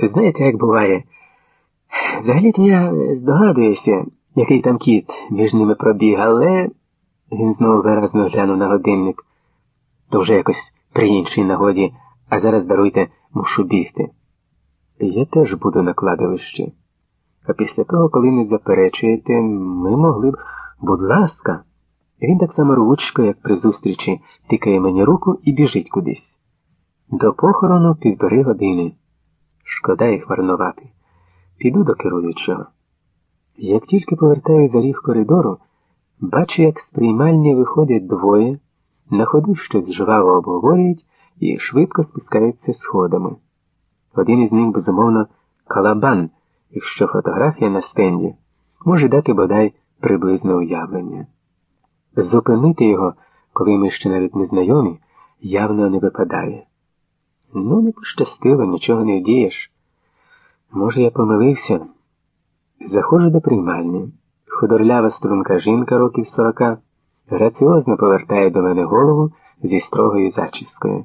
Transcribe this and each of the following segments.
Знаєте, як буває? Взагалі-то я здогадуюся, який там кіт між ними пробіг, але він знову виразно глянув на годинник. То вже якось при іншій нагоді, а зараз даруйте, мушу бігти. Я теж буду на кладовищі. А після того, коли не заперечуєте, ми могли б, будь ласка, він так само рвучко, як при зустрічі, тикає мені руку і біжить кудись. До похорону півтори години. Шкода їх марнувати. Піду до керуючого. Як тільки повертаю за ріг коридору, бачу, як з приймальні виходять двоє, на ходу щось жваво обговорюють і швидко спускаються сходами. Один із них, безумовно, калабан, якщо фотографія на стенді може дати бодай приблизне уявлення. Зупинити його, коли ми ще навіть не знайомі, явно не випадає. Ну, не пощастило, нічого не вдієш. Може, я помилився. Заходжу до приймальні. Худорлява струнка жінка років сорока граціозно повертає до мене голову зі строгою зачіскою.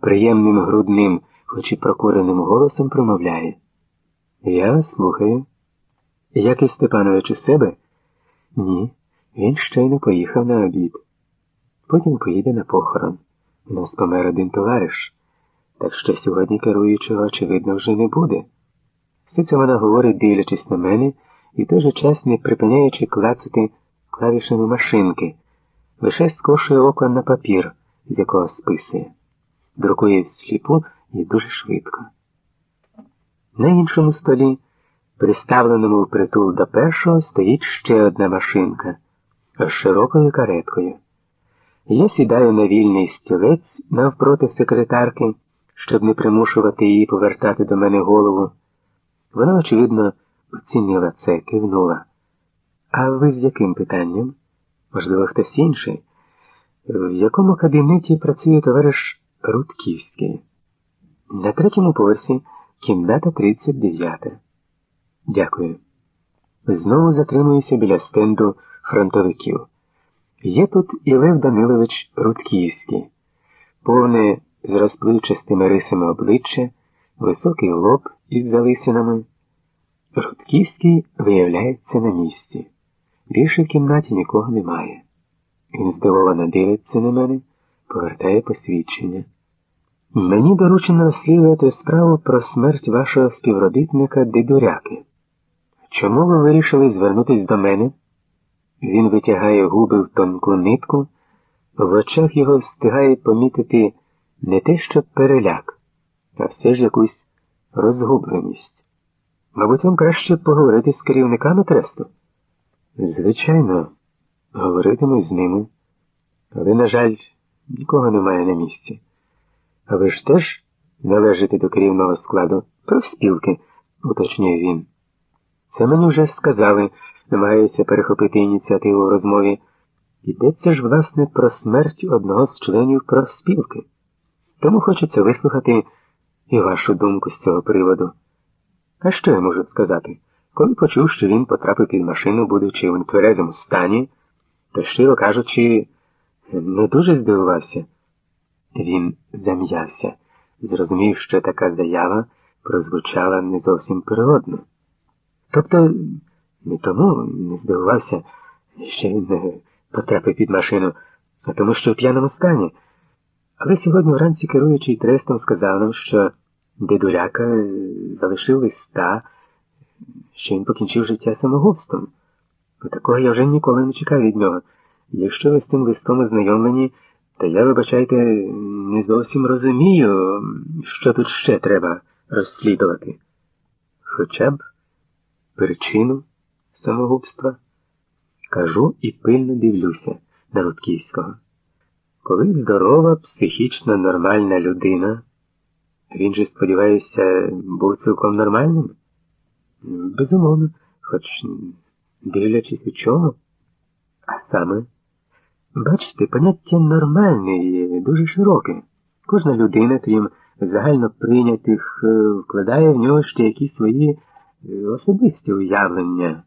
Приємним грудним, хоч і прокуреним голосом промовляє. Я вас слухаю. Який Степанович у себе? Ні, він щойно поїхав на обід. Потім поїде на похорон. У нас помер один товариш, так що сьогодні керуючого, очевидно, вже не буде. Все це вона говорить, дивлячись на мене, і в той же час не припиняючи клацати клавішами машинки, лише скошує око на папір, з якого списує, друкує сліпу і дуже швидко. На іншому столі, приставленому впритул до першого, стоїть ще одна машинка з широкою кареткою. Я сідаю на вільний стілець навпроти секретарки, щоб не примушувати її повертати до мене голову. Вона, очевидно, оцінила це, кивнула. А ви з яким питанням? Можливо, хтось інший? В якому кабінеті працює товариш Рудківський? На третьому поверсі кімната 39. Дякую. Знову затримуюся біля стенду фронтовиків. Є тут і Лев Данилович Рудківський, повне з розпливчастими рисами обличчя, високий лоб із залисинами. Рудківський виявляється на місці. Більше в кімнаті нікого немає. Він здивовано дивиться на мене, повертає посвідчення. Мені доручено розслідувати справу про смерть вашого співробітника Дидуряки. Чому ви вирішили звернутися до мене? Він витягає губи в тонку нитку, в очах його встигає помітити не те, що переляк, а все ж якусь розгубленість. Мабуть, вам краще поговорити з керівниками тресту? Звичайно, говоритиму з ними, але, на жаль, нікого немає на місці. А ви ж теж належите до керівного складу профспілки, уточнює він. Це мені вже сказали, намагаюся перехопити ініціативу в розмові. Йдеться ж, власне, про смерть одного з членів профспілки. Тому хочеться вислухати і вашу думку з цього приводу. А що я можу сказати? Коли почув, що він потрапив під машину, будучи в нетверезому стані, то, щиро кажучи, не дуже здивувався. Він зам'явся, зрозумів, що така заява прозвучала не зовсім природно. Тобто, не тому не здивувався, що він не потрапив під машину, а тому, що в п'яному стані. Але сьогодні вранці керуючий трестом сказав нам, що дедуляка залишив листа, що він покінчив життя самогубством. Такого я вже ніколи не чекав від нього. Якщо ви з тим листом ознайомлені, то я, вибачайте, не зовсім розумію, що тут ще треба розслідувати. Хоча б причину самогубства кажу і пильно дивлюся на Рудківського. Коли здорова, психічно нормальна людина, він же, сподіваюся, був цілком нормальним? Безумовно, хоч дивлячись у чому. А саме, бачите, поняття нормальне і дуже широке. Кожна людина, крім загально прийнятих, вкладає в нього ще якісь свої особисті уявлення.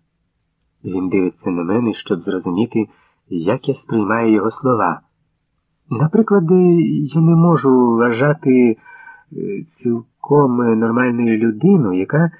Він дивиться на мене, щоб зрозуміти, як я сприймаю його слова. Наприклад, я не можу вважати, цілком нормальною людиною, яка